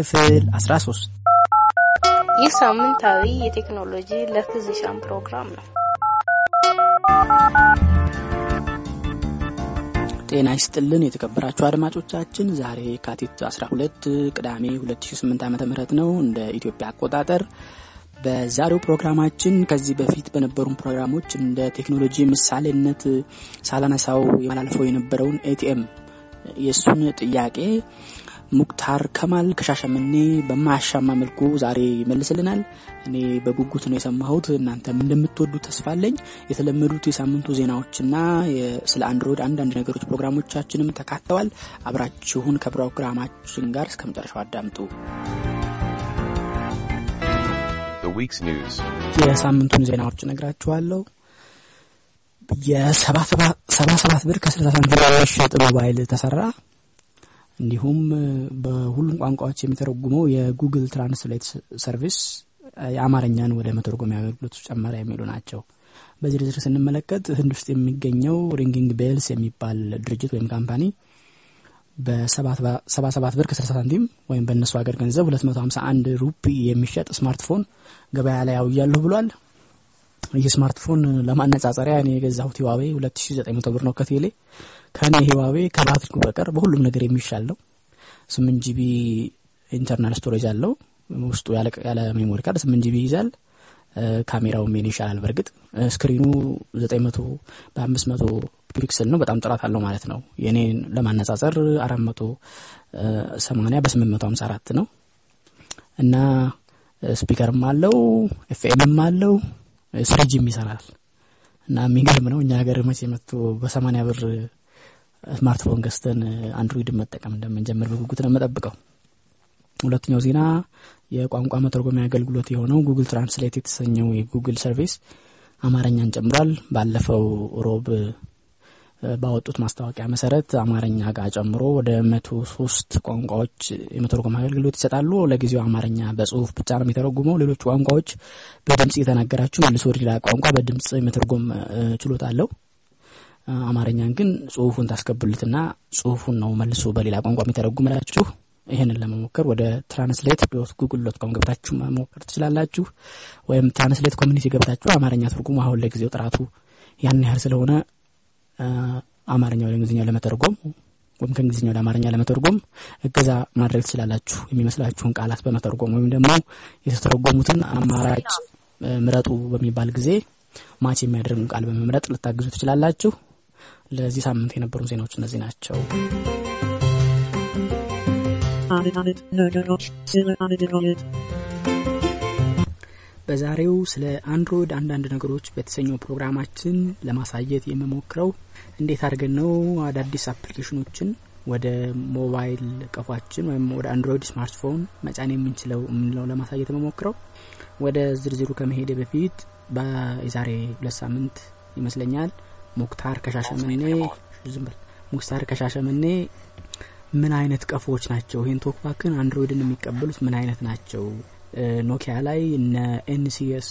ክፍል 13 ይህ ሳምንታዊ የቴክኖሎጂ ለፊዚሻን ፕሮግራም ነው። ጤና ይስጥልን የተከበራችሁ አድማጮቻችን፣ ዛሬ የካቲት 12 ቅዳሜ 2008 ዓ ም ነው እንደ ኢትዮጵያ አቆጣጠር። በዛሬው ፕሮግራማችን ከዚህ በፊት በነበሩን ፕሮግራሞች እንደ ቴክኖሎጂ ምሳሌነት ሳላነሳው የማላልፈው የነበረውን ኤቲኤም የእሱን ጥያቄ ሙክታር ከማል ከሻሸመኔ በማያሻማ መልኩ ዛሬ ይመልስልናል። እኔ በጉጉት ነው የሰማሁት። እናንተም እንደምትወዱ ተስፋ አለኝ። የተለመዱት የሳምንቱ ዜናዎችና ስለ አንድሮይድ አንዳንድ ነገሮች ፕሮግራሞቻችንም ተካተዋል። አብራችሁን ከፕሮግራማችን ጋር እስከ መጨረሻው አዳምጡ። የሳምንቱን ዜናዎች እነግራችኋለሁ። የሰባ ሰባት ብር ከስልሳ ሳንቲም የሚሸጥ ሞባይል ተሰራ። እንዲሁም በሁሉም ቋንቋዎች የሚተረጉመው የ Google Translate service የአማርኛን ወደ መተርጎሚያ አገልግሎት ጨመረ የሚሉ ናቸው። በዝርዝር ስንመለከት ህንድ ውስጥ የሚገኘው Ringing Bells የሚባል ድርጅት ወይም company በሰባ ሰባት ብር ከስልሳ ሳንቲም ወይም በእነሱ ሀገር ገንዘብ 251 ሩፒ የሚሸጥ ስማርትፎን ገበያ ላይ አውያለሁ ብሏል። ይህ ስማርትፎን ለማነጻጸሪያ እኔ የገዛሁት Huawei 2900 ብር ነው ከቴሌ ከኔ Huawei ከባትሪው በቀር በሁሉም ነገር የሚሻል ነው። ስምንት GB internal storage አለው። ውስጡ ያለ memory card ስምንት GB ይይዛል። ካሜራውም ይሻላል። በእርግጥ screen ኑ 900 በ500 pixel ነው። በጣም ጥራት አለው ማለት ነው። የኔን ለማነጻጸር 480 በ854 ነው እና speaker ም አለው ኤፍኤምም አለው 3G ም ይሰራል እና የሚገርም ነው። እኛ ሀገር መቼ መጥቶ በሰማኒያ ብር ስማርትፎን ገዝተን Android ን መጠቀም እንደምንጀምር በጉጉት ነው የምጠብቀው። ሁለተኛው ዜና የቋንቋ መተርጎሚያ አገልግሎት የሆነው Google Translate የተሰኘው የ Google service አማርኛን ጨምሯል። ባለፈው ሮብ ባወጡት ማስታወቂያ መሰረት አማርኛ ጋር ጨምሮ ወደ መቶ ሶስት ቋንቋዎች የመተርጎም አገልግሎት ይሰጣሉ። ለጊዜው አማርኛ በጽሁፍ ብቻ ነው የሚተረጉመው። ሌሎች ቋንቋዎች በድምጽ የተናገራችሁ መልሶ ወደ ሌላ ቋንቋ በድምጽ የመተርጎም ችሎታ አለው። አማርኛን ግን ጽሁፉን ታስገቡልትና ጽሁፉን ነው መልሶ በሌላ ቋንቋ የሚተረጉምላችሁ። ይህንን ለመሞከር ወደ translate dot google dot com ገብታችሁ መሞከር ትችላላችሁ። ወይም Translate Community ገብታችሁ አማርኛ ትርጉሙ አሁን ለጊዜው ጥራቱ ያን ያህል ስለሆነ አማርኛ ወደ እንግሊዝኛ ለመተርጎም ወይም ከእንግሊዝኛ ወደ አማርኛ ለመተርጎም እገዛ ማድረግ ትችላላችሁ። የሚመስላችሁን ቃላት በመተርጎም ወይም ደግሞ የተተረጎሙትን አማራጭ ምረጡ በሚባል ጊዜ ማች የሚያደርግን ቃል በመምረጥ ልታግዙ ትችላላችሁ። ለዚህ ሳምንት የነበሩ ዜናዎች እነዚህ ናቸው። በዛሬው ስለ Android አንዳንድ ነገሮች በተሰኘው ፕሮግራማችን ለማሳየት የምሞክረው እንዴት አድርገን ነው አዳዲስ application ኖችን ወደ ሞባይል ቀፎአችን ወይም ወደ Android smartphone መጫን የምንችለው የምንለው ለማሳየት የምሞክረው። ወደ ዝርዝሩ ከመሄደ በፊት የዛሬ ሁለት ሳምንት ይመስለኛል ሙክታር ከሻሸመኔ ዝም በል ሙክታር ከሻሸመኔ ምን አይነት ቀፎዎች ናቸው ይህን TalkBack ን Android ን የሚቀበሉት ምን አይነት ናቸው ኖኪያ ላይ እነ ኤንሲኤስ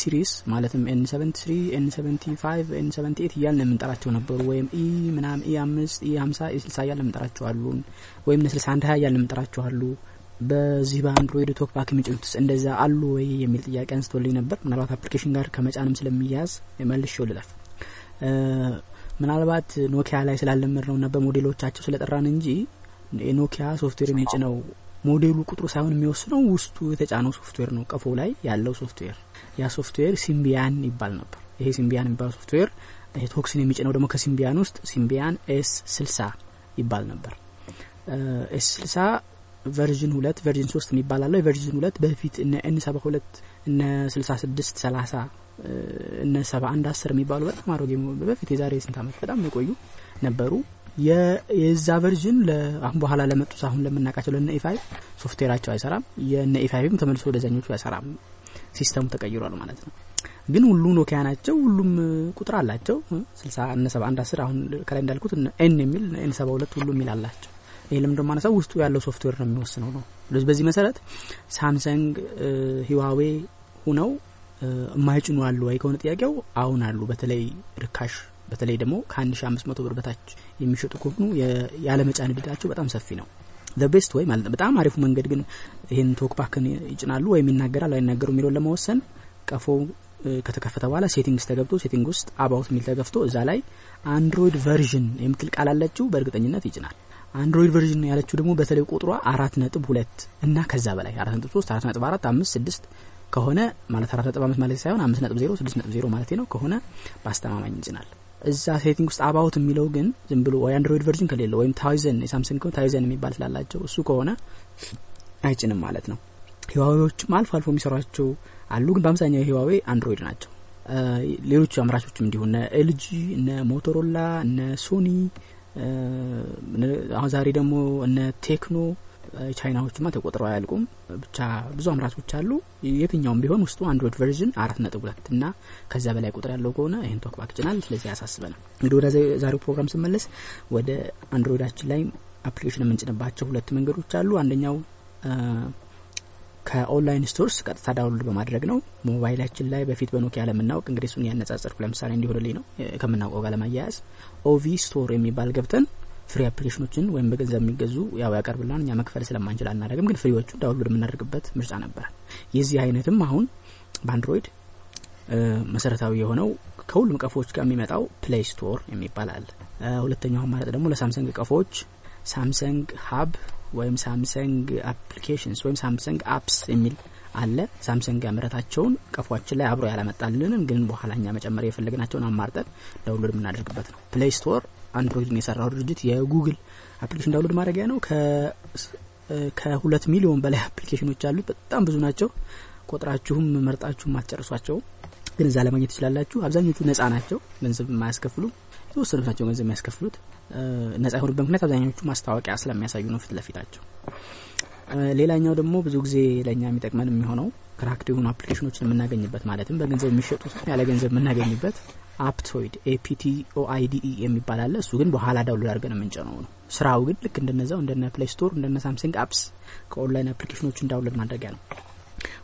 series ማለትም N seventy three N seventy five N seventy eight እያልን የምንጠራቸው ነበሩ። ወይም E ምናም E አምስት E ሀምሳ E ስልሳ እያልን የምንጠራቸው አሉ። ወይም ስልሳ አንድ ሀያ እያልን የምንጠራቸው አሉ። በዚህ በአንድሮይድ ቶክባክ የሚጭኑት እንደዛ አሉ ወይ የሚል ጥያቄ አንስቶልኝ ነበር። ምናልባት አፕሊኬሽን ጋር ከመጫንም ስለሚያያዝ መልሼው ልለፍ። ምናልባት ኖኪያ ላይ ስላለመድ ነው እና በሞዴሎቻቸው ስለጠራን እንጂ የኖኪያ ሶፍትዌር የሚጭነው ሞዴሉ ቁጥሩ ሳይሆን የሚወስነው ውስጡ የተጫነው ሶፍትዌር ነው። ቀፎ ላይ ያለው ሶፍትዌር ያ ሶፍትዌር ሲምቢያን ይባል ነበር። ይሄ ሲምቢያን የሚባለው ሶፍትዌር ቶክስን የሚጭነው ደግሞ ከሲምቢያን ውስጥ ሲምቢያን S ስልሳ ይባል ነበር። S ስልሳ version ሁለት version ሶስት የሚባል የ version ሁለት በፊት እነ N ሰባ ሁለት እነ ስልሳ ስድስት ሰላሳ እነ ሰባ አንድ አስር የሚባሉ በጣም አሮጌ በፊት የዛሬ ስንት ዓመት በጣም የቆዩ ነበሩ። የዛ version አሁን በኋላ ለመጡት አሁን ለምናውቃቸው ለነ E five ሶፍትዌራቸው አይሰራም። የነ E five ም ተመልሶ ወደዛኞቹ አይሰራም። ሲስተሙ ተቀይሯል ማለት ነው። ግን ሁሉ ኖኪያ ናቸው። ሁሉም ቁጥር አላቸው። ስልሳ እነ ሰባ አንድ አስር አሁን ከላይ እንዳልኩት N የሚል N ሰባ ሁለት ሁሉ የሚል አላቸው። ይህ ለምንድ የማነሳው ውስጡ ያለው ሶፍትዌር ነው የሚወስነው ነው። በዚህ መሰረት ሳምሰንግ፣ ሂዋዌ ሁነው የማይጭኑ አሉ ወይ ከሆነ ጥያቄው አሁን አሉ። በተለይ ርካሽ በተለይ ደግሞ ከአንድ ሺ አምስት መቶ ብር በታች የሚሸጡ ከሆኑ ያለመጫን እድላቸው በጣም ሰፊ ነው። best way ማለት ነው። በጣም አሪፉ መንገድ ግን ይህን ቶክባክን ይጭናሉ ወይም ይናገራል አይናገሩ የሚለውን ለመወሰን ቀፎ ከተከፈተ በኋላ settings ተገብቶ setting ውስጥ about የሚል ተገብቶ እዛ ላይ አንድሮይድ version የምትል ቃል አለችው በእርግጠኝነት ይጭናል። አንድሮይድ version ያለችው ደግሞ በተለይ ቁጥሯ አራት ነጥብ ሁለት እና ከዛ በላይ አራት ነጥብ ሶስት አራት ነጥብ አራት አምስት ስድስት ከሆነ ማለት አራት ነጥብ አምስት ማለት ሳይሆን አምስት ነጥብ ዜሮ ስድስት ነጥብ ዜሮ ማለት ነው ከሆነ በአስተማማኝ ይጭናል። እዛ setting ውስጥ about የሚለው ግን ዝም ብሎ ወይ አንድሮይድ version ከሌለ ወይም ታይዘን የሳምሰንግ ከሆነ ታይዘን የሚባል ስላላቸው እሱ ከሆነ አይጭንም ማለት ነው። ህዋዌዎችም አልፎ አልፎ የሚሰሯቸው አሉ፣ ግን በአብዛኛው ህዋዌ አንድሮይድ ናቸው። ሌሎቹ አምራቾችም እንዲሁ እነ ኤልጂ፣ እነ ሞቶሮላ፣ እነ ሶኒ አሁን ዛሬ ደግሞ እነ ቴክኖ ቻይናዎችማ ተቆጥረው አያልቁም። ብቻ ብዙ አምራቾች አሉ። የትኛውም ቢሆን ውስጡ አንድሮይድ version አራት ነጥብ ሁለት እና ከዛ በላይ ቁጥር ያለው ከሆነ ይህን ቶክባክ ይጭናል። ስለዚህ ያሳስበናል። እንግዲህ ወደ ዛሬው ፕሮግራም ስመለስ ወደ አንድሮይዳችን ላይ አፕሊኬሽን የምንጭንባቸው ሁለት መንገዶች አሉ። አንደኛው ከ online stores ቀጥታ download በማድረግ ነው። ሞባይላችን ላይ በፊት በኖኪያ ለምናውቅ እንግዲህ እሱን ያነጻጸርኩ ለምሳሌ እንዲሆንልኝ ነው ከምናውቀው ጋር ለማያያዝ ኦቪ ስቶር የሚባል ገብተን free አፕሊኬሽኖችን ወይም በገንዘብ የሚገዙ ያው ያቀርብላን እኛ መክፈል ስለማንችል አናደርግም፣ ግን free ዎቹ download የምናደርግበት ምርጫ ነበረ። የዚህ አይነትም አሁን በአንድሮይድ መሰረታዊ የሆነው ከሁሉም ቀፎዎች ጋር የሚመጣው ፕሌይ ስቶር የሚባል አለ። ሁለተኛው አማራጭ ደግሞ ለሳምሰንግ ቀፎዎች ሳምሰንግ ሀብ ወይም ሳምሰንግ አፕሊኬሽንስ ወይም ሳምሰንግ አፕስ የሚል አለ። ሳምሰንግ ያመረታቸውን ቀፏችን ላይ አብሮ ያላመጣልንን ግን በኋላ እኛ መጨመር የፈለግናቸውን አማርጠን download የምናደርግበት ነው። ፕሌይ ስቶር አንድሮይድን የሰራው ድርጅት የጉግል አፕሊኬሽን download ማድረጊያ ነው። ከሁለት ሚሊዮን በላይ አፕሊኬሽኖች አሉት። በጣም ብዙ ናቸው። ቆጥራችሁም መርጣችሁም አትጨርሷቸው። ግን እዛ ለማግኘት ትችላላችሁ። አብዛኞቹ ነጻ ናቸው፣ ገንዘብ የማያስከፍሉም። የተወሰኑት ናቸው ገንዘብ የሚያስከፍሉት። ነጻ የሆኑበት ምክንያት አብዛኞቹ ማስታወቂያ ስለሚያሳዩ ነው ፊት ለፊታቸው። ሌላኛው ደግሞ ብዙ ጊዜ ለእኛ የሚጠቅመን የሚሆነው cracked የሆኑ አፕሊኬሽኖችን የምናገኝበት ማለትም በገንዘብ የሚሸጡት ያለ ገንዘብ የምናገኝበት አፕቶይድ ኤፒቲኦአይዲኢ የሚባል አለ። እሱ ግን በኋላ download አድርገን የምንጭነው ነው። ስራው ግን ልክ እንደነዛው እንደነ ፕሌይ ስቶር እንደነ ሳምሰንግ አፕስ ከኦንላይን አፕሊኬሽኖችን download ማድረጊያ ነው።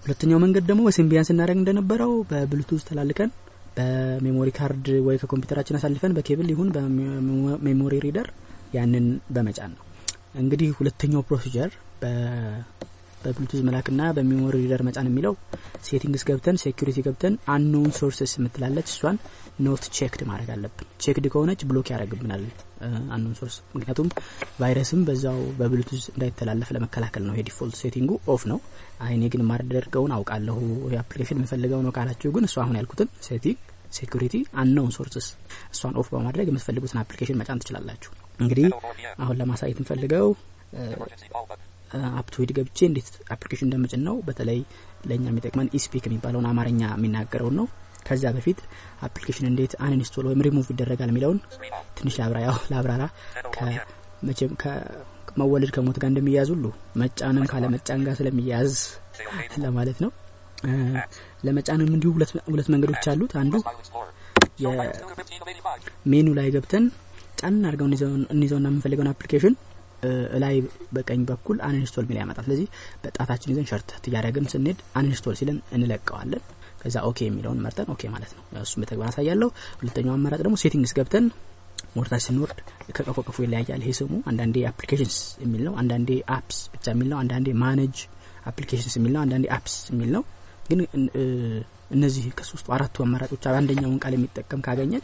ሁለተኛው መንገድ ደግሞ በሲምቢያን ስናደርግ እንደነበረው በብሉቱዝ ተላልከን በ memory card ወይ ከኮምፒውተራችን አሳልፈን በኬብል ይሁን በ memory reader ያንን በመጫን ነው። እንግዲህ ሁለተኛው procedure በብሉቱዝ መላክና በ memory reader መጫን የሚለው settings ገብተን security ገብተን unknown sources የምትላለች እሷን not checked ማድረግ አለብን። checked ከሆነች block ያደረግብናል unknown source። ምክንያቱም ቫይረስም በዛው በብሉቱዝ እንዳይተላለፍ ለመከላከል ነው። የ default setting ኡ off ነው። አይ እኔ ግን ማደርገውን አውቃለሁ የአፕሊኬሽን የምፈልገው ነው ካላችሁ ግን እሱ አሁን ያልኩትን setting security unknown sources እሷን off በማድረግ የምትፈልጉትን አፕሊኬሽን መጫን ትችላላችሁ። እንግዲህ አሁን ለማሳየት የምፈልገው አፕቶይድ ገብቼ እንዴት አፕሊኬሽን እንደምጭን ነው። በተለይ ለእኛ የሚጠቅመን ኢስፒክ የሚባለውን አማርኛ የሚናገረውን ነው። ከዛ በፊት አፕሊኬሽን እንዴት አንኢንስቶል ወይም ሪሙቭ ይደረጋል የሚለውን ትንሽ ላብራ ያው ላብራራ ከመቼም ከመወለድ ከሞት ጋር እንደሚያያዝ ሁሉ መጫንም ካለ መጫን ጋር ስለሚያያዝ ለማለት ነው። ለመጫንም እንዲሁ ሁለት መንገዶች አሉት። አንዱ የሜኑ ላይ ገብተን ጫን አድርገው እንይዘውና የምንፈልገውን አፕሊኬሽን ላይ በቀኝ በኩል uninstall ሚል ያመጣል። ስለዚህ በጣታችን ይዘን ሸርተት እያደረግን ስንሄድ uninstall ሲለን እንለቀዋለን። ከዛ OK የሚለውን መርጠን OK ማለት ነው። እሱም በተግባር አሳያለሁ። ሁለተኛው አማራጭ ደግሞ settings ገብተን ወደታች ስንወርድ ከቀፎ ቀፎ ይለያያል። ይሄ ስሙ አንዳንዴ applications የሚል ነው፣ አንዳንዴ apps ብቻ የሚል ነው፣ አንዳንዴ manage applications የሚል ነው፣ አንዳንዴ apps የሚል ነው። ግን እነዚህ ከሶስቱ አራቱ አማራጮች አንደኛውን ቃል የሚጠቀም ካገኘን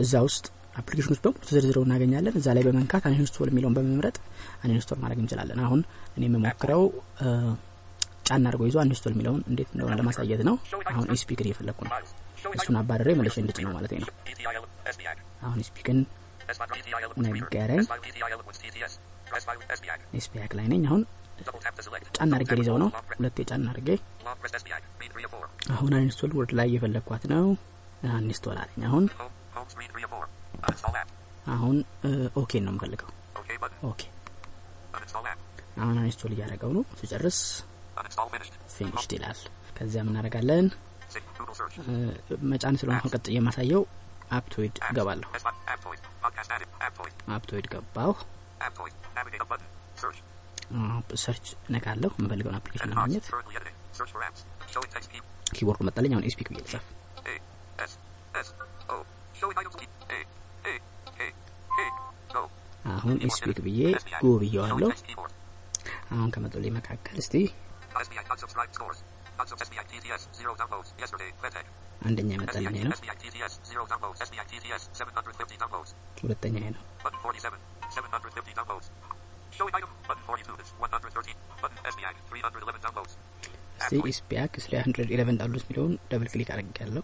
እዛ ውስጥ አፕሊኬሽኖች በሙሉ ተዘርዝረው እናገኛለን። እዛ ላይ በመንካት uninstall የሚለውን በመምረጥ uninstall ማድረግ እንችላለን። አሁን እኔ የምሞክረው ጫና አድርጎ ይዞ uninstall የሚለውን እንዴት እንደሆነ ለማሳየት ነው። አሁን eSpeak ን እየፈለግኩ ነው። እሱን አባርሬ መልሼ እንድጭን ነው ማለት ነው። አሁን eSpeak ን ነገረኝ። eSpeak ላይ ነኝ። አሁን ጫና አድርጌ ሊይዘው ነው። ሁለቴ ጫና አድርጌ አሁን uninstall word ላይ እየፈለግኳት ነው። uninstall አለኝ። አሁን አሁን OK ነው የምፈልገው። OK አሁን uninstall እያደረገው ነው። ስጨርስ finished ይላል። ከዚያ እናደርጋለን? መጫን ስለሆነ ቀጥ የማሳየው Aptoide ገባለሁ። Aptoide ገባሁ። search ነካለሁ የምፈልገውን አፕሊኬሽን ለማግኘት keyboard መጣለኝ። አሁን eSpeak ብዬ ልጻፍ አሁን eSpeak ብዬ go ብዬዋለሁ። አሁን ከመጡልኝ መካከል እስቲ. አንደኛ የመጣልኝ ነው። eSpeak TTS, zero downloads. eSpeak TTS, 750 downloads. ሁለተኛ ነው። Button 47, 750 downloads. Showing item, button 42 is 113. Button SBI, 311 downloads. እስቲ ኢስፒያክ 311 ዳውንሎድስ የሚለውን ደብል ክሊክ አድርጌያለሁ።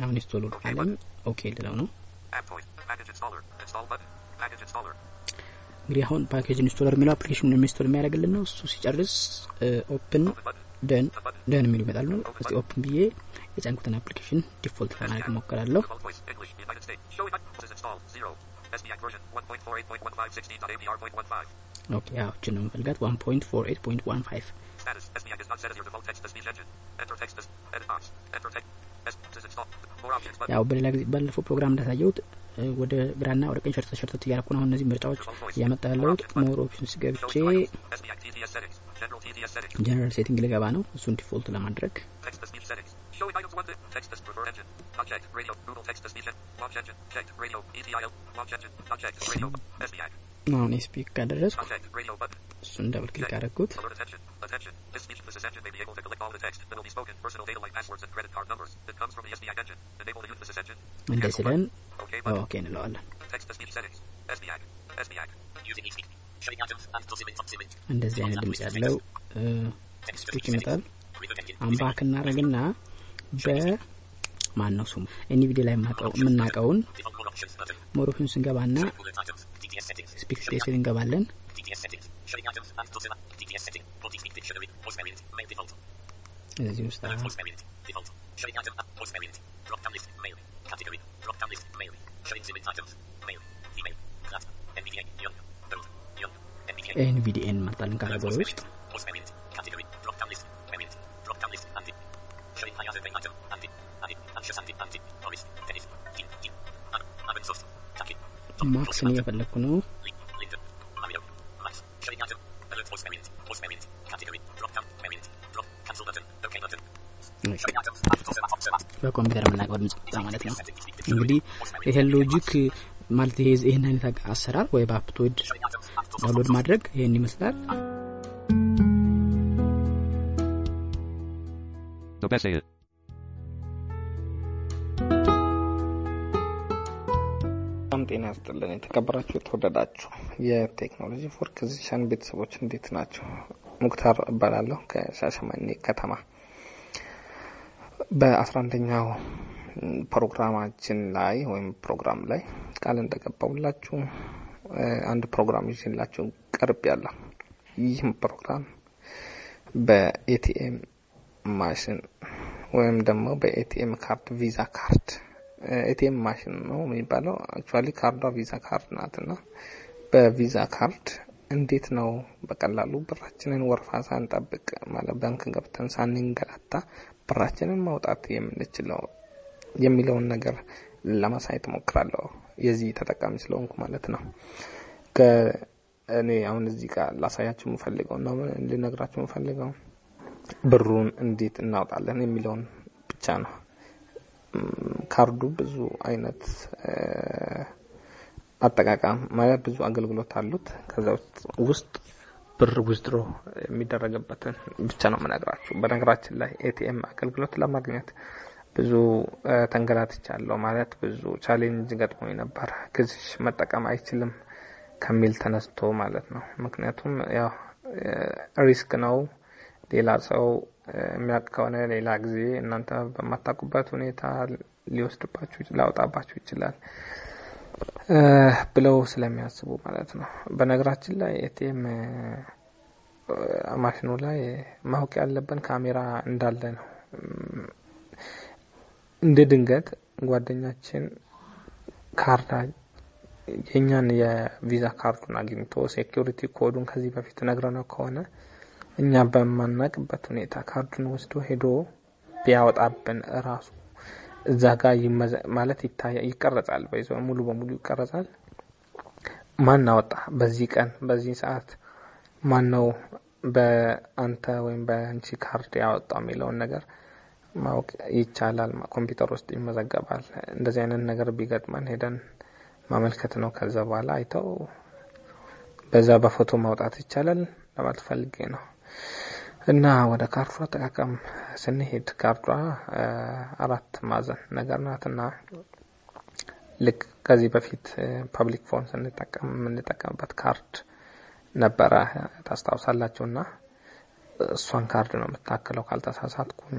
አሁን install አለኝ። OK ልለው ነው።. እንግዲህ አሁን package installer የሚለው አፕሊኬሽኑን install የሚያደርግልን ነው። እሱ ሲጨርስ open. done done የሚሉ ይመጣሉ። እስቲ open ብዬ የጫንኩትን አፕሊኬሽን default ለማድረግ እሞክራለሁ። Default voice. English. United States. Showing items installed. 0. SBI version 1.48.1516.ABR.15. ኦኬ ያው እችን ነው የምፈልጋት 1.48.15 Status. SBI is not set as your default text-to-speech engine. Enter text as edit box. Enter text. S is installed. More options button. ያው በሌላ ጊዜ ባለፈው ፕሮግራም እንዳሳየሁት እ፣ ወደ ግራና ወደ ቀኝ ሸርተት ሸርተት እያደረኩ ነው። አሁን እነዚህ ምርጫዎች እያመጣ ያለሁት ሞር ኦፕሽንስ ገብቼ Showing device. SBI TTS settings. General TTS settings. ጀነራል ሴቲንግ ልገባ ነው። እሱን ዲፎልት ለማድረግ አሁን eSpeak ካደረስኩ Unchecked. Radio button. እሱን double click አደረግኩት።. እንደ ስለን. ኦኬ እንለዋለን።. እንደዚህ አይነት ድምጽ ያለው ስፒክ ይመጣል። settings. Reverb engine. አሁን ባክ እናደርግና በማን ነው ስሙ ኤኒ ላይ የምናውቀውን Default more options button. ሞሮፊን ስንገባና Bullet items. TTS settings. ስፒክ ስፔስ እንገባለን። TTS settings. Showing items and document. And document. Document. በኮምፒውተር የምናውቀው ድምጽ ማለት ነው። እንግዲህ ይሄ logic ማለት ይህን አይነት አሰራር ወይ በ Aptoide. download ማድረግ ይሄን ይመስላል። The best ጤና ያስጥልን። የተከበራችሁ የተወደዳችሁ የ Technology for ኪዚሽያን ቤተሰቦች እንዴት ናቸው? ሙክታር እባላለሁ ከሻሸመኔ ከተማ። በአስራ አንደኛው ፕሮግራማችን ላይ ወይም ፕሮግራም ላይ ቃል እንደገባውላችሁ እ፣ አንድ ፕሮግራም ይዤላችሁ ቀርቤያለሁ ይህም ፕሮግራም በኤቲኤም ማሽን ወይም ደግሞ በኤቲኤም ካርድ ቪዛ ካርድ ኤቲኤም ማሽን ነው የሚባለው። actually ካርዷ ቪዛ ካርድ ናት እና በቪዛ ካርድ እንዴት ነው በቀላሉ ብራችንን ወረፋ ሳንጠብቅ ማለት ባንክ ገብተን ሳንንገላታ ብራችንን ማውጣት የምንችለው የሚለውን ነገር ለማሳየት ሞክራለሁ። የዚህ ተጠቃሚ ስለሆንኩ ማለት ነው። ከእኔ አሁን እዚህ ጋር ላሳያችሁ የምፈልገው እና ልነግራችሁ የምፈልገው ብሩን እንዴት እናውጣለን የሚለውን ብቻ ነው። ካርዱ ብዙ አይነት አጠቃቀም ማለት ብዙ አገልግሎት አሉት። ከዛ ውስጥ ብር withdraw የሚደረግበትን ብቻ ነው የምነግራችሁ። በነገራችን ላይ ኤቲኤም አገልግሎት ለማግኘት ብዙ ተንገላትቻለሁ። ማለት ብዙ challenge ገጥሞኝ ነበር። ግዝሽ መጠቀም አይችልም ከሚል ተነስቶ ማለት ነው። ምክንያቱም ያው risk ነው። ሌላ ሰው የሚያውቅ ከሆነ ሌላ ጊዜ እናንተ በማታውቁበት ሁኔታ ሊወስድባችሁ ሊያወጣባችሁ ይችላል ብለው ስለሚያስቡ ማለት ነው። በነገራችን ላይ ኤቲኤም ማሽኑ ላይ ማወቅ ያለብን ካሜራ እንዳለ ነው። እንደ ድንገት ጓደኛችን ካርዳ የእኛን የቪዛ ካርዱን አግኝቶ security code ኡን ከዚህ በፊት ነግረነው ከሆነ እኛ በማናቅበት ሁኔታ ካርዱን ወስዶ ሄዶ ቢያወጣብን እራሱ እዛ ጋር ማለት ይታያ ይቀረጻል። በይዞ ሙሉ በሙሉ ይቀረጻል። ማን አወጣ በዚህ ቀን በዚህ ሰዓት ማን ነው በአንተ ወይም በአንቺ ካርድ ያወጣው የሚለውን ነገር ማወቅ ይቻላል። ኮምፒውተር ውስጥ ይመዘገባል። እንደዚህ አይነት ነገር ቢገጥመን ሄደን ማመልከት ነው። ከዛ በኋላ አይተው በዛ በፎቶ ማውጣት ይቻላል ለማለት ፈልጌ ነው። እና ወደ ካርዷ አጠቃቀም ስንሄድ ካርዷ አራት ማዕዘን ነገር ናትና ልክ ከዚህ በፊት public phone ስንጠቀም የምንጠቀምበት ካርድ ነበረ ታስታውሳላችሁ። እና እሷን ካርድ ነው የምታክለው ካልተሳሳትኩኝ።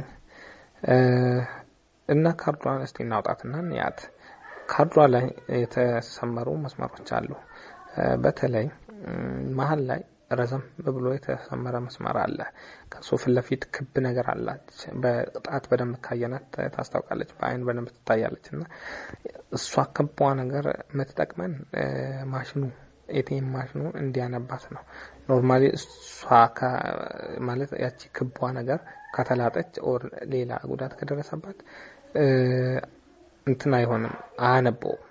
እና ካርዷን እስቲ እናውጣትና እንያት። ካርዷ ላይ የተሰመሩ መስመሮች አሉ። በተለይ መሀል ላይ ረዘም ብሎ የተሰመረ መስመር አለ። ከሱ ፊት ለፊት ክብ ነገር አላች። በጣት በደንብ ካየናት ታስታውቃለች፣ በአይን በደንብ ትታያለች። እና እሷ ክቧ ነገር የምትጠቅመን ማሽኑ ኤቲኤም ማሽኑ እንዲያነባት ነው። normally እሷ ማለት ያቺ ክቧ ነገር ከተላጠች or ሌላ ጉዳት ከደረሰባት እንትን አይሆንም፣ አያነበውም።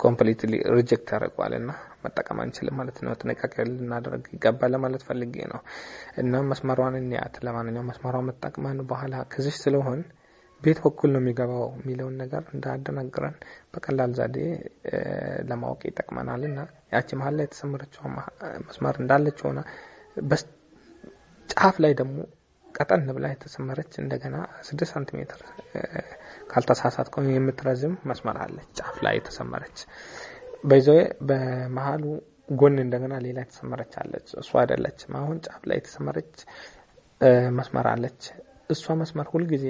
completely reject ያደርገዋል እና መጠቀም አንችልም ማለት ነው። ጥንቃቄ ልናደርግ ይገባል ለማለት ፈልጌ ነው። እና መስመሯን እንያት። ለማንኛውም መስመሯን መጠቅመን በኋላ ከዚች ስለሆን ቤት በኩል ነው የሚገባው የሚለውን ነገር እንዳያደናግረን በቀላል ዘዴ ለማወቅ ይጠቅመናል። እና ያቺ መሀል ላይ የተሰመረችው መስመር እንዳለች ሆና ጫፍ ላይ ደግሞ ቀጠን ብላ የተሰመረች እንደገና ስድስት ሳንቲሜትር ካልተሳሳትኩ የምትረዝም መስመር አለች ጫፍ ላይ የተሰመረች በይዘ በመሀሉ ጎን እንደገና ሌላ የተሰመረች አለች። እሷ አይደለችም። አሁን ጫፍ ላይ የተሰመረች መስመር አለች። እሷ መስመር ሁልጊዜ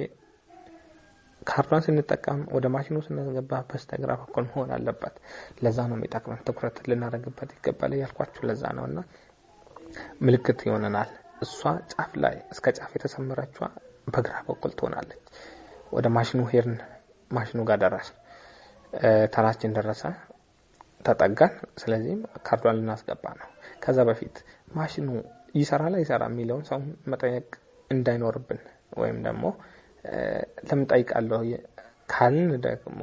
ካርዷን ስንጠቀም ወደ ማሽኑ ስናስገባ በስተግራ በኩል መሆን አለበት። ለዛ ነው የሚጠቅመን። ትኩረት ልናደርግበት ይገባል እያልኳችሁ ለዛ ነው እና ምልክት ይሆነናል። እሷ ጫፍ ላይ እስከ ጫፍ የተሰመረችዋ በግራ በኩል ትሆናለች። ወደ ማሽኑ ሄርን፣ ማሽኑ ጋር ደረስ፣ ተራችን ደረሰ፣ ተጠጋን። ስለዚህም ካርዷን ልናስገባ ነው። ከዛ በፊት ማሽኑ ይሰራል አይሰራ የሚለውን ሰው መጠየቅ እንዳይኖርብን ወይም ደግሞ ለምን ጠይቃለሁ ካልን ደግሞ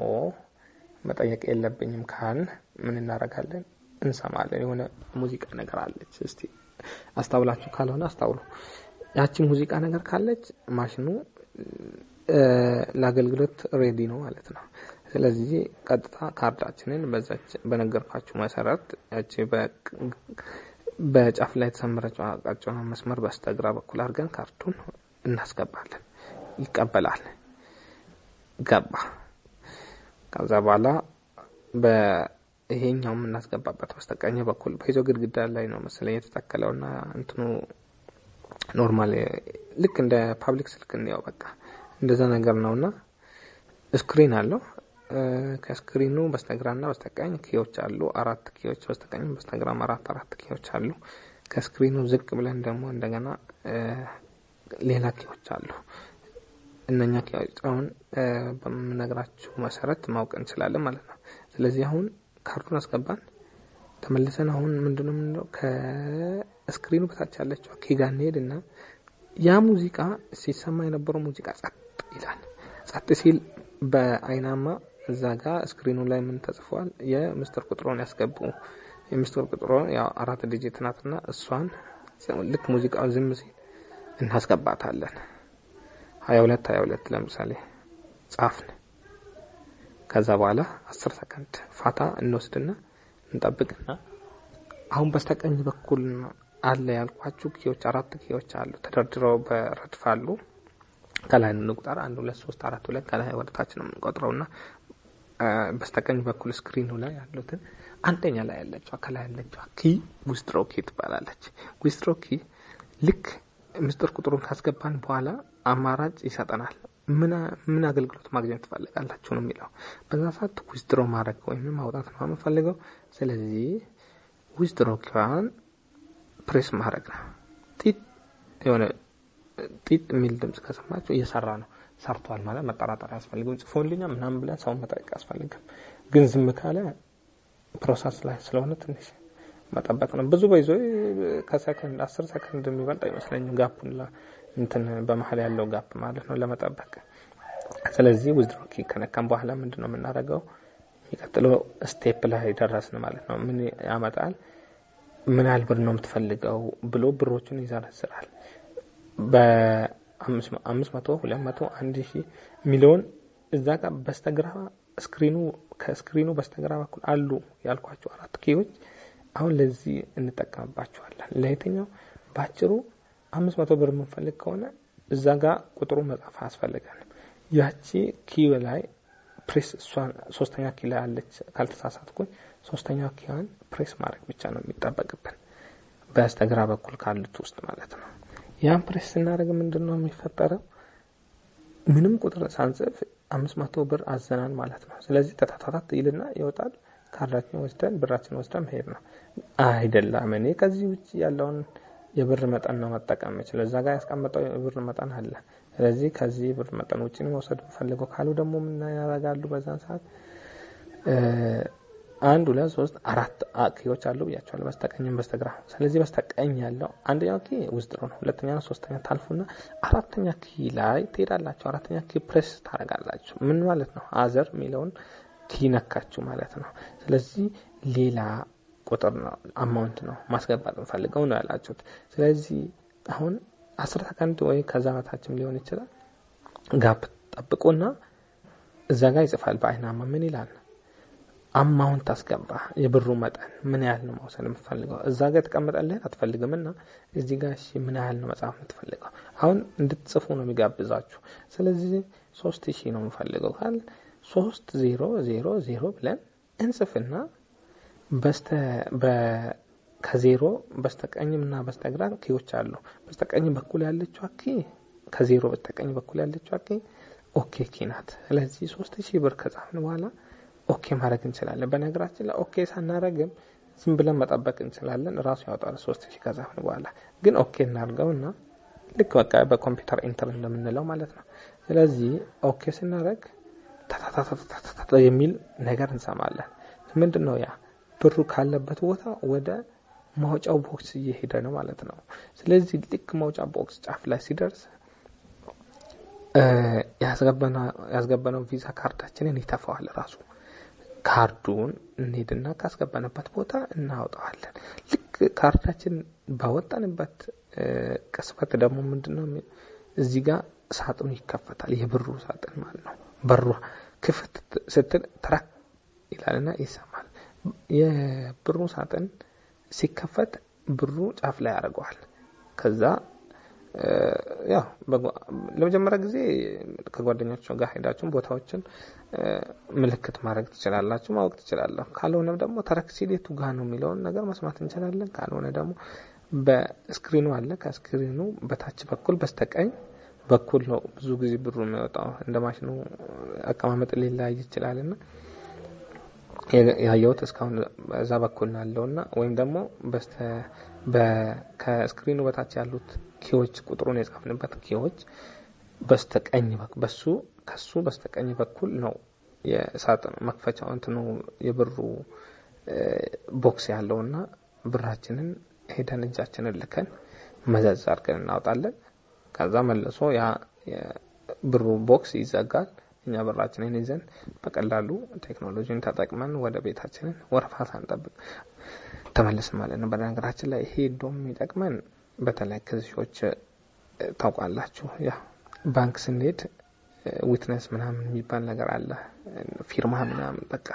መጠየቅ የለብኝም ካልን ምን እናደርጋለን? እንሰማለን። የሆነ ሙዚቃ ነገር አለች። እስቲ አስታውላችሁ ካልሆነ አስታውሉ። ያችን ሙዚቃ ነገር ካለች ማሽኑ ለአገልግሎት ሬዲ ነው ማለት ነው። ስለዚህ ቀጥታ ካርዳችንን በዛች በነገርኳችሁ መሰረት ያቺ በጫፍ ላይ የተሰመረችው አቅጣጫውን መስመር በስተግራ በኩል አድርገን ካርቱን እናስገባለን። ይቀበላል። ገባ። ከዛ በኋላ በይሄኛው የምናስገባበት በስተቀኝ በኩል በይዞ ግድግዳ ላይ ነው መሰለኝ የተተከለውና እንትኑ normal ልክ እንደ public ስልክ እንዲያው በቃ እንደዛ ነገር ነውና screen አለው። ከ screen ኡ በስተግራና በስተቀኝ key ዎች አሉ። አራት key ዎች በስተቀኝ በስተግራም አራት አራት key ዎች አሉ። ከ screen ኡ ዝቅ ብለን ደግሞ እንደገና ሌላ key ዎች አሉ። እነኛ key ዎች አሁን በምነግራችሁ መሰረት ማወቅ እንችላለን ማለት ነው። ስለዚህ አሁን ካርዱን አስገባን። ተመልሰን አሁን ምንድነው የምንለው ከ screen ኡ በታች ያለችው ጋር እንሄድና ያ ሙዚቃ ሲሰማ የነበረው ሙዚቃ ጸጥ ይላል። ጸጥ ሲል በአይናማ እዛ ጋር screen ኡ ላይ ምን ተጽፏል? የምስጢር ቁጥሮን ያስገቡ። የምስጢር ቁጥሮ ያው አራት digit ናትና እሷን ልክ ሙዚቃው ዝም ሲል እናስገባታለን። ሀያ ሁለት ሀያ ሁለት ለምሳሌ ጻፍን። ከዛ በኋላ አስር ሰከንድ ፋታ እንወስድና እንጠብቅና አሁን በስተቀኝ በኩል አለ ያልኳችሁ key ዎች አራት key ዎች አሉ ተደርድረው በረድፍ አሉ። ከላይ እንቁጠር አንድ ሁለት ሶስት አራት ሁለት ከላይ ወደ ታች ነው የምንቆጥረው እና በስተቀኝ በኩል screen ኡ ላይ ያሉትን አንደኛ ላይ ያለችው ከላይ ያለችው key withdraw key ትባላለች። withdraw key ልክ ምስጢር ቁጥሩን ካስገባን በኋላ አማራጭ ይሰጠናል። ምን አገልግሎት ማግኘት ትፈልጋላችሁ ነው የሚለው። በዛ ሰዓት withdraw ማድረግ ወይም ማውጣት ነው የምፈልገው። ስለዚህ withdraw key ዋን press ማድረግ ነው። ጢጥ የሆነ ጢጥ የሚል ድምጽ ከሰማችሁ እየሰራ ነው ሰርቷል ማለት መጠራጠር አያስፈልግም። ጽፎልኛ ምናምን ብለን ሰውን መጠየቅ አያስፈልግም። ግን ዝም ካለ process ላይ ስለሆነ ትንሽ መጠበቅ ነው። ብዙ በይዞ ከሰከንድ አስር ሰከንድ የሚበልጥ አይመስለኝም gap ኡን እንትን በመሀል ያለው gap ማለት ነው ለመጠበቅ። ስለዚህ withdraw key ከነካም በኋላ ምንድን ነው የምናደርገው? የሚቀጥለው step ላይ ደረስን ማለት ነው። ምን ያመጣል? ምን ያህል ብር ነው የምትፈልገው ብሎ ብሮቹን ይዘረዝራል። በአምስት መቶ ሁለት መቶ አንድ ሺህ ሚሊዮን እዛ ጋር በስተግራ screen ኡ ከ screen ኡ በስተግራ በኩል አሉ ያልኳችሁ አራት key ዎች አሁን ለዚህ እንጠቀምባቸዋለን። ለየትኛው ባጭሩ አምስት መቶ ብር የምንፈልግ ከሆነ እዛ ጋር ቁጥሩ መጻፍ አያስፈልገንም። ያቺ key ው ላይ ፕሬስ እሷን ሶስተኛ key ላይ አለች ካልተሳሳትኩኝ፣ ሶስተኛ key ዋን press ማድረግ ብቻ ነው የሚጠበቅብን በስተግራ በኩል ካሉት ውስጥ ማለት ነው። ያን ፕሬስ ስናደርግ ምንድን ነው የሚፈጠረው? ምንም ቁጥር ሳንጽፍ አምስት መቶ ብር አዘናል ማለት ነው። ስለዚህ ተታታታት ይልና ይወጣል። ካርዳችን ወስደን ብራችን ወስደን መሄድ ነው አይደለም። እኔ ከዚህ ውጭ ያለውን የብር መጠን ነው መጠቀም የምችለው። እዛ ጋር ያስቀመጠው የብር መጠን አለ። ስለዚህ ከዚህ ብር መጠን ውጭ መውሰድ ፈልገው ካሉ ደግሞ ምን ያደርጋሉ? በዛን ሰዓት አንድ ሁለት ሶስት አራት key ዎች አሉ ብያችኋለሁ፣ በስተቀኝም በስተግራ። ስለዚህ በስተቀኝ ያለው አንደኛው key ውስጥ ነው፣ ሁለተኛ ሶስተኛ ታልፉና አራተኛ key ላይ ትሄዳላችሁ። አራተኛ key press ታደርጋላችሁ። ምን ማለት ነው? other የሚለውን key ነካችሁ ማለት ነው። ስለዚህ ሌላ ቁጥር ነው amount ነው ማስገባት እንፈልገው ነው ያላችሁት። ስለዚህ አሁን አስር ሰከንድ ወይ ከዛ በታችም ሊሆን ይችላል። gap ጠብቁና እዛ ጋር ይጽፋል በአይናማ ምን ይላል? amount አስገባ። የብሩ መጠን ምን ያህል ነው መውሰድ የምትፈልገው? እዛ ጋር የተቀመጠልህን አትፈልግም እና እዚህ ጋር እሺ ምን ያህል ነው መጻፍ የምትፈልገው? አሁን እንድትጽፉ ነው የሚጋብዛችሁ። ስለዚህ ሶስት ሺህ ነው የምፈልገው ካል ሶስት ዜሮ ዜሮ ዜሮ ብለን እንጽፍና ከዜሮ በስተቀኝም እና በስተግራ key ዎች አሉ። በስተቀኝ በኩል ያለችው key ከዜሮ በስተቀኝ በኩል ያለችው key OK key ናት። ስለዚህ ሶስት ሺህ ብር ከጻፍን በኋላ OK ማድረግ እንችላለን። በነገራችን ላይ OK ሳናረግም ዝም ብለን መጠበቅ እንችላለን። እራሱ ያወጣል ሶስት ሺህ ከጻፍን በኋላ ግን OK እናርገውና ልክ በቃ በኮምፒውተር enter እንደምንለው ማለት ነው። ስለዚህ OK ስናደረግ ታታታታታታ የሚል ነገር እንሰማለን። ምንድን ነው ያ? ብሩ ካለበት ቦታ ወደ ማውጫው box እየሄደ ነው ማለት ነው። ስለዚህ ልክ ማውጫ box ጫፍ ላይ ሲደርስ ያስገባነው ቪዛ ካርዳችንን ይተፋዋል ራሱ። ካርዱን እንሄድና ካስገባንበት ቦታ እናወጣዋለን። ልክ ካርዳችን ባወጣንበት ቅጽበት ደግሞ ምንድን ነው እዚህ ጋር ሳጥኑ ይከፈታል። የብሩ ሳጥን ማለት ነው። በሯ ክፍት ስትል ትራክ ይላልና ይሰማል። የብሩ ሳጥን ሲከፈት ብሩ ጫፍ ላይ ያደርገዋል። ከዛ ያው ለመጀመሪያ ጊዜ ከጓደኛችሁ ጋር ሄዳችሁን ቦታዎችን ምልክት ማድረግ ትችላላችሁ፣ ማወቅ ትችላላችሁ። ካልሆነ ደግሞ ተረክ ሲሌቱ ጋ ነው የሚለውን ነገር መስማት እንችላለን። ካልሆነ ደግሞ በ screen ኡ አለ። ከ screen ኡ በታች በኩል በስተቀኝ በኩል ነው ብዙ ጊዜ ብሩ የሚወጣው። እንደ ማሽኑ አቀማመጥ ሊለያይ ይችላል ና ያየሁት እስካሁን በዛ በኩል ናለውና ወይም ደግሞ ከ screen ኡ በታች ያሉት key ዎች ቁጥሩን የጻፍንበት key ዎች በስተቀኝ በሱ ከሱ በስተቀኝ በኩል ነው የሳጥን መክፈቻው እንትኑ የብሩ box ያለውና ብራችንን ሄደን እጃችንን ልከን መዘዝ አድርገን እናወጣለን። ከዛ መልሶ ያ ብሩ box ይዘጋል። እኛ ብራችንን ይዘን በቀላሉ ቴክኖሎጂን ተጠቅመን ወደ ቤታችንን ወረፋ ሳንጠብቅ ተመልስ ማለት ነው። በነገራችን ላይ ይሄ ደሞ የሚጠቅመን በተለይ ክዝሾች ታውቃላችሁ፣ ያ ባንክ ስንሄድ witness ምናምን የሚባል ነገር አለ፣ ፊርማ ምናምን በቃ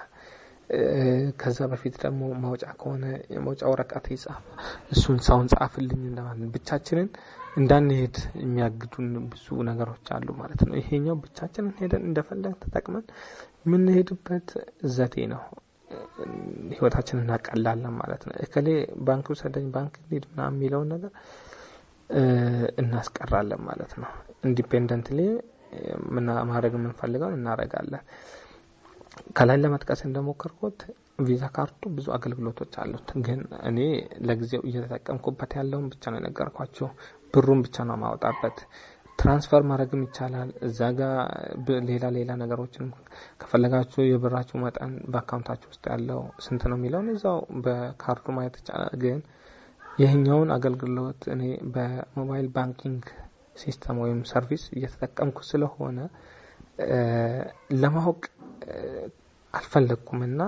ከዛ በፊት ደግሞ ማውጫ ከሆነ የማውጫ ወረቀት ይጻፍ፣ እሱን ሰውን ጻፍልኝ እንደማለት ብቻችንን እንዳንሄድ የሚያግዱን ብዙ ነገሮች አሉ ማለት ነው። ይሄኛው ብቻችንን ሄደን እንደፈለግ ተጠቅመን የምንሄድበት ዘዴ ነው። ህይወታችንን እናቀላለን ማለት ነው። እከሌ ባንክ ውሰደኝ፣ ባንክ እንሂድ ምናምን የሚለውን ነገር እናስቀራለን ማለት ነው። independently ማድረግ የምንፈልገውን እናደርጋለን። ከላይ ለመጥቀስ እንደሞከርኩት ቪዛ ካርዱ ብዙ አገልግሎቶች አሉት። ግን እኔ ለጊዜው እየተጠቀምኩበት ያለውን ብቻ ነው የነገርኳቸው። ብሩን ብቻ ነው ማውጣበት። transfer ማድረግም ይቻላል። እዛ ጋር ሌላ ሌላ ነገሮችንም ከፈለጋችሁ የብራችሁ መጠን በአካውንታችሁ ውስጥ ያለው ስንት ነው የሚለውን እዛው በካርዱ ማየት ይቻላል። ግን ይህኛውን አገልግሎት እኔ በ mobile banking system ወይም service እየተጠቀምኩ ስለሆነ ለማወቅ አልፈለግኩም እና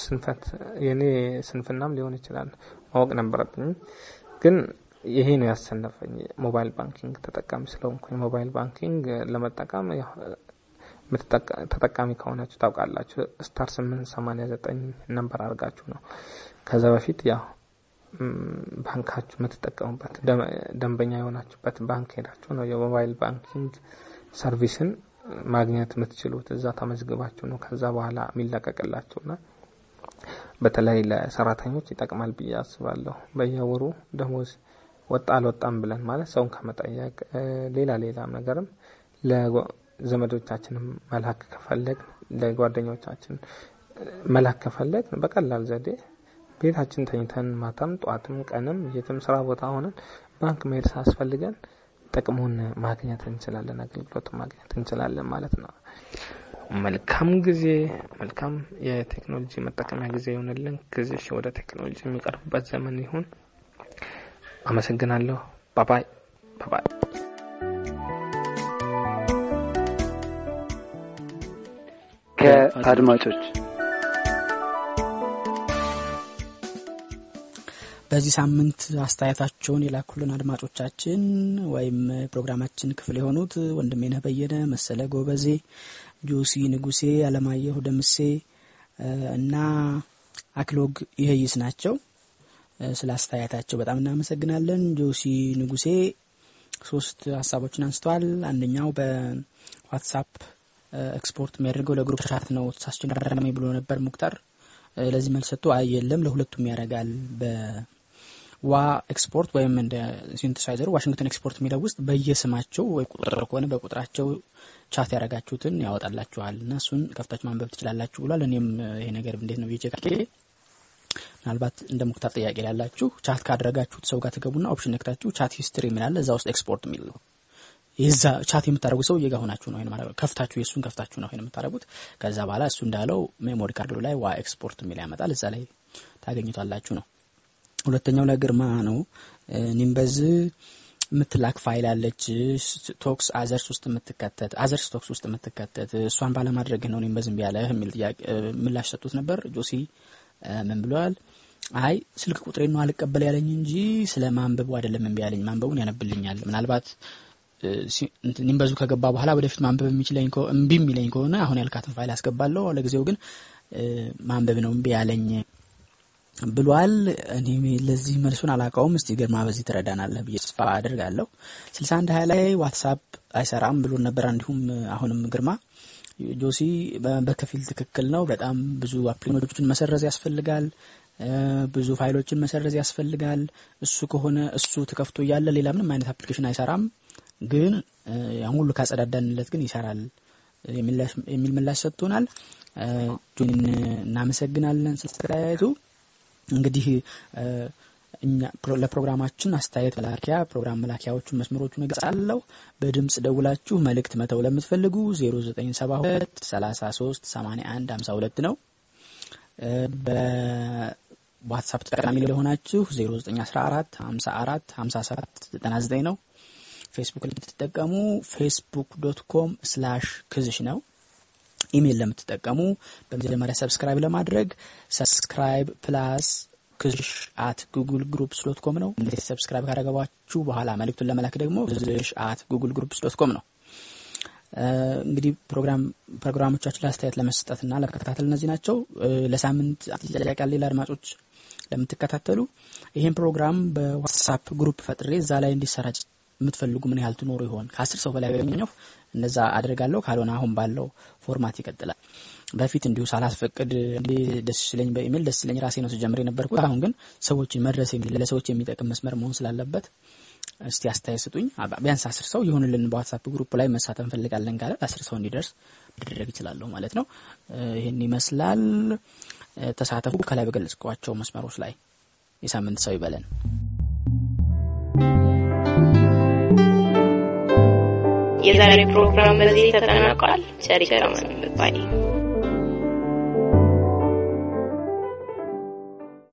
ስንፈት የእኔ ስንፍናም ሊሆን ይችላል ማወቅ ነበረብኝ። ግን ይሄ ነው ያሰነፈኝ። mobile banking ተጠቃሚ ስለሆንኩኝ mobile banking ለመጠቀም ተጠቃሚ ከሆናችሁ ታውቃላችሁ። star ስምንት ሰማኒያ ዘጠኝ number አድርጋችሁ ነው ከዛ በፊት ያው ባንካችሁ የምትጠቀሙበት ደንበኛ የሆናችሁበት ባንክ ሄዳችሁ ነው የ mobile banking ሰርቪስን ማግኘት የምትችሉት እዛ ተመዝግባችሁ ነው ከዛ በኋላ የሚለቀቅላችሁና በተለይ ለሰራተኞች ይጠቅማል ብዬ አስባለሁ። በየወሩ ደሞዝ ወጣ አልወጣም ብለን ማለት ሰውን ከመጠየቅ ሌላ ሌላ ነገርም ለዘመዶቻችንም መላክ ከፈለግ ለጓደኞቻችን መላክ ከፈለግ በቀላል ዘዴ ቤታችን ተኝተን ማታም ጠዋትም ቀንም የትም ስራ ቦታ ሆነን ባንክ መሄድ ሳያስፈልገን ጥቅሙን ማግኘት እንችላለን፣ አገልግሎቱን ማግኘት እንችላለን ማለት ነው። መልካም ጊዜ፣ መልካም የቴክኖሎጂ መጠቀሚያ ጊዜ ይሆንልን። ጊዜሽ ወደ ቴክኖሎጂ የሚቀርቡበት ዘመን ይሁን። አመሰግናለሁ። ባባይ ባባይ። ከአድማጮች በዚህ ሳምንት አስተያየታቸውን የላኩልን አድማጮቻችን ወይም ፕሮግራማችን ክፍል የሆኑት ወንድሜነህ በየነ፣ መሰለ ጎበዜ፣ ጆሲ ንጉሴ፣ አለማየሁ ደምሴ እና አክሎግ ይሄይስ ናቸው። ስለ አስተያየታቸው በጣም እናመሰግናለን። ጆሲ ንጉሴ ሶስት ሀሳቦችን አንስተዋል። አንደኛው በ WhatsApp export የሚያደርገው ለ group chat ነው ሳስቸጋሪ ብሎ ነበር ሙክታር። ለዚህ መልስ ሰጥቶ አይ የለም ለሁለቱም ያደርጋል በ WA export ወይም እንደ synthesizer ኡ Washington export የሚለው ውስጥ በየስማቸው ወይ ቁጥር ከሆነ በቁጥራቸው chat ያደረጋችሁትን ያወጣላችኋል እና እሱን ከፍታችሁ ማንበብ ትችላላችሁ ብሏል። እኔም ይሄ ነገር እንዴት ነው ብዬ ምናልባት እንደ ሙክታር ጥያቄ ላላችሁ chat ካደረጋችሁት ሰው ጋር ትገቡና option ነክታችሁ chat history የሚል አለ እዛ ውስጥ ኤክስፖርት የሚል ነው። የዛ chat የምታደርጉት ሰው እየጋ ሆናችሁ ነው ማለት ከፍታችሁ የእሱን ከፍታችሁ ነው ይሄን የምታደርጉት። ከዛ በኋላ እሱ እንዳለው memory card ኡ ላይ WA export የሚል ያመጣል። እዛ ላይ ታገኙታላችሁ ነው። ሁለተኛው ለግርማ ነው። Nimbuzz የምትላክ ፋይል አለች Talks others ውስጥ የምትከተት others Talks ውስጥ የምትከተት እሷን ባለማድረግ ነው እኔም በዝም ያለ የሚል ጥያቄ ምላሽ ሰጡት ነበር። ጆሲ ምን ብለዋል? አይ ስልክ ቁጥሬን ነው አልቀበል ያለኝ እንጂ ስለ ማንበቡ አይደለም እምቢ ያለኝ፣ ማንበቡን ያነብልኛል። ምናልባት Nimbuzz ኡ ከገባ በኋላ ወደፊት ማንበብ የሚችለኝ እምቢ የሚለኝ ከሆነ አሁን ያልካትን ፋይል አስገባለሁ። ለጊዜው ግን ማንበብ ነው እምቢ ያለኝ ብሏል። እኔ ለዚህ መልሱን አላውቀውም። እስቲ ግርማ በዚህ ትረዳናለህ ብዬ ተስፋ አድርጋለሁ። ስልሳ አንድ ሀያ ላይ WhatsApp አይሰራም ብሎን ነበር። እንዲሁም አሁንም ግርማ ጆሲ በከፊል ትክክል ነው። በጣም ብዙ application ኦችን መሰረዝ ያስፈልጋል። ብዙ ፋይሎችን መሰረዝ ያስፈልጋል። እሱ ከሆነ እሱ ተከፍቶ እያለ ሌላ ምንም አይነት application አይሰራም። ግን ያን ሁሉ ካጸዳዳንለት ግን ይሰራል የሚል ምላሽ ሰጥቶናል። ጆኒን እናመሰግናለን ስለተለያየቱ እንግዲህ ለፕሮግራማችን አስተያየት መላኪያ ፕሮግራም መላኪያዎቹን መስመሮቹን እገልጻለሁ። በድምጽ ደውላችሁ መልእክት መተው ለምትፈልጉ 0972 33 81 52 ነው። በ WhatsApp ተጠቃሚ ለሆናችሁ 0914 54 57 99 ነው። ፌስቡክ ለምትጠቀሙ Facebook dot com slash ክዝሽ ነው። ኢሜይል ለምትጠቀሙ በመጀመሪያ subscribe ለማድረግ subscribe plus ክዝሽ at Google Groups dot com ነው። እንዴት subscribe ካደረገባችሁ በኋላ መልእክቱን ለመላክ ደግሞ ክዝሽ at Google Groups dot com ነው። እንግዲህ ፕሮግራም ፕሮግራሞቻችን ላይ አስተያየት ለመስጠትና ለመከታተል እነዚህ ናቸው። ለሳምንት ጥያቄ ሌላ አድማጮች ለምትከታተሉ ይህን ፕሮግራም በ WhatsApp group ፈጥሬ እዛ ላይ እንዲሰራጭ የምትፈልጉ ምን ያህል ትኖሩ ይሆን? ከአስር ሰው በላይ ያገኘሁ እንደዛ አደርጋለሁ። ካልሆነ አሁን ባለው format ይቀጥላል። በፊት እንዲሁ ሳላስፈቅድ ደስ ስለኝ በኢሜል ደስ ስለኝ ራሴ ነው ስጀምር የነበርኩት። አሁን ግን ሰዎችን መድረስ ለሰዎች የሚጠቅም መስመር መሆን ስላለበት እስቲ አስተያየት ስጡኝ። ቢያንስ አስር ሰው ይሁንልን በ WhatsApp group ላይ መሳተፍ እንፈልጋለን ካለ አስር ሰው እንዲደርስ ማድረግ ይችላለሁ ማለት ነው። ይህን ይመስላል። ተሳተፉ። ከላይ በገለጽኳቸው መስመሮች ላይ የሳምንት ሰው ይበለን። የዛሬ ፕሮግራም በዚህ ተጠናቋል። ቸር ይግጠመን ባይ